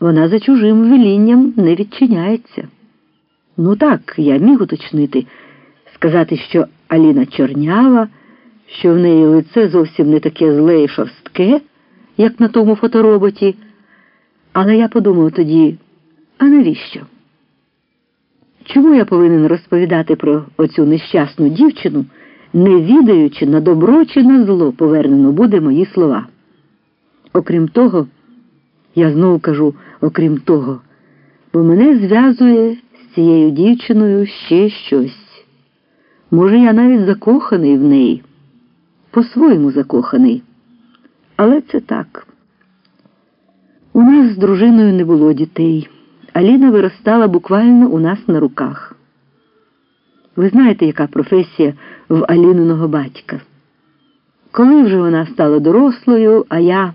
вона за чужим велінням не відчиняється. Ну так, я міг уточнити, сказати, що Аліна чорнява, що в неї лице зовсім не таке зле і шорстке, як на тому фотороботі. Але я подумав тоді, а навіщо? Чому я повинен розповідати про оцю нещасну дівчину, не відаючи на добро чи на зло повернено буде мої слова? Окрім того, я знову кажу, окрім того, бо мене зв'язує з цією дівчиною ще щось. Може, я навіть закоханий в неї, по-своєму закоханий. Але це так. У нас з дружиною не було дітей. Аліна виростала буквально у нас на руках. Ви знаєте, яка професія в Аліниного батька? Коли вже вона стала дорослою, а я.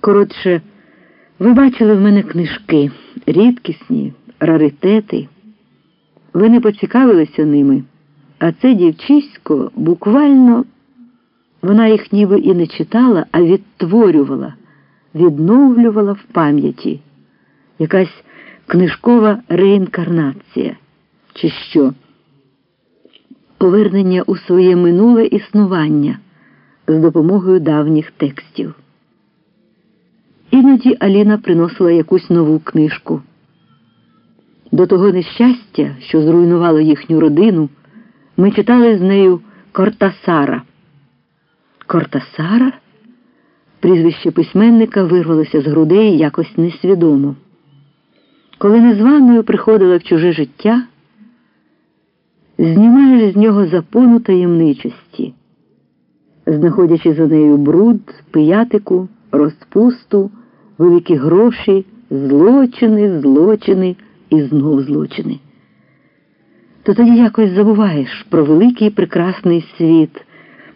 Коротше, ви бачили в мене книжки, рідкісні, раритети. Ви не поцікавилися ними, а це дівчисько буквально вона їх ніби і не читала, а відтворювала, відновлювала в пам'яті якась книжкова реінкарнація, чи що? Повернення у своє минуле існування з допомогою давніх текстів. Іноді Аліна приносила якусь нову книжку. До того нещастя, що зруйнувало їхню родину, ми читали з нею Кортасара. Кортасара? Прізвище письменника вирвалося з грудей якось несвідомо. Коли незваною приходила в чуже життя, знімаєш з нього запону таємничості, знаходячи за нею бруд, пиятику, розпусту, великі гроші, злочини, злочини і знов злочини. То тоді якось забуваєш про великий прекрасний світ,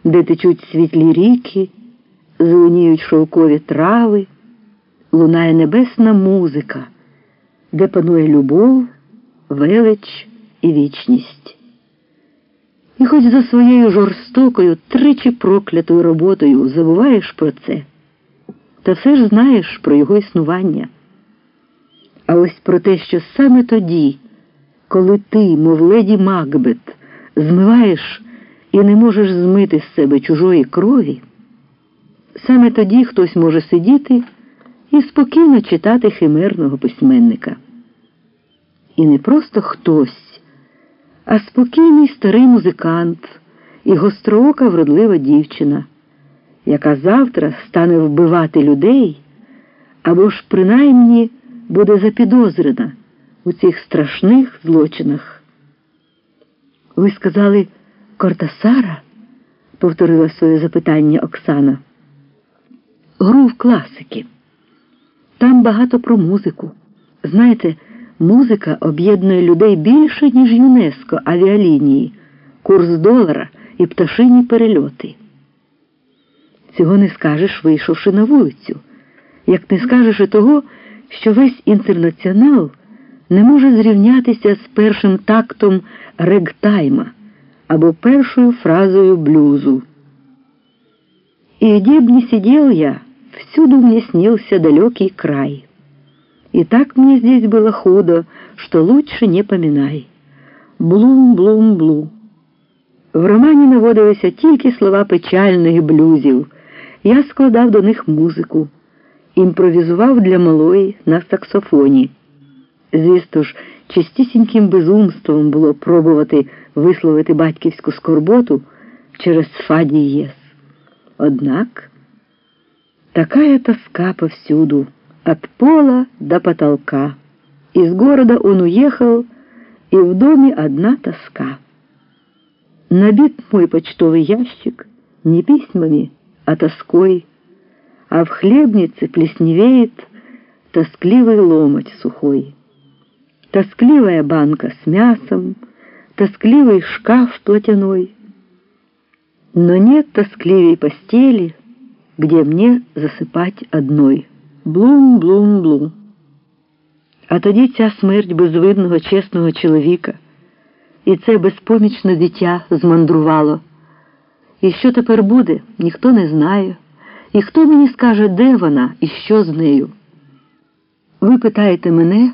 де течуть світлі ріки, зеленіють шовкові трави, лунає небесна музика де панує любов, велич і вічність. І хоч за своєю жорстокою, тричі проклятою роботою забуваєш про це, та все ж знаєш про його існування. А ось про те, що саме тоді, коли ти, мов леді Макбет, змиваєш і не можеш змити з себе чужої крові, саме тоді хтось може сидіти і спокійно читати химерного письменника. І не просто хтось, а спокійний старий музикант і гостроока вродлива дівчина, яка завтра стане вбивати людей або ж принаймні буде запідозрена у цих страшних злочинах. Ви сказали Кортасара? повторила своє запитання Оксана. Гру в класики. Там багато про музику. Знаєте, музика об'єднує людей більше, ніж ЮНЕСКО, авіалінії, курс долара і пташині перельоти. Цього не скажеш, вийшовши на вулицю, як не скажеш і того, що весь інтернаціонал не може зрівнятися з першим тактом регтайма або першою фразою блюзу. И где б не сидел я, Всюду мне снился далекий край. И так мне здесь было худо, что лучше не поминай. Блум-блум-блу. В романі наводилися тільки слова печальних блюзів. Я складав до них музику, імпровізував для малої на саксофоні. Звісно ж, чистісіньким безумством було пробувати висловити батьківську скорботу через фадій єс. Однак. Такая тоска повсюду, от пола до потолка. Из города он уехал, и в доме одна тоска. Набит мой почтовый ящик не письмами, а тоской, а в хлебнице плесневеет тоскливый ломоть сухой. Тоскливая банка с мясом, тоскливый шкаф платяной. Но нет тоскливей постели, где мне засыпать одной. Блум-блум-блум. А тоді ця смерть безвидного, чесного чоловіка, і це безпомічне дитя змандрувало. І що тепер буде, ніхто не знає, і хто мені скаже, де вона і що з нею. ви питаєте мене,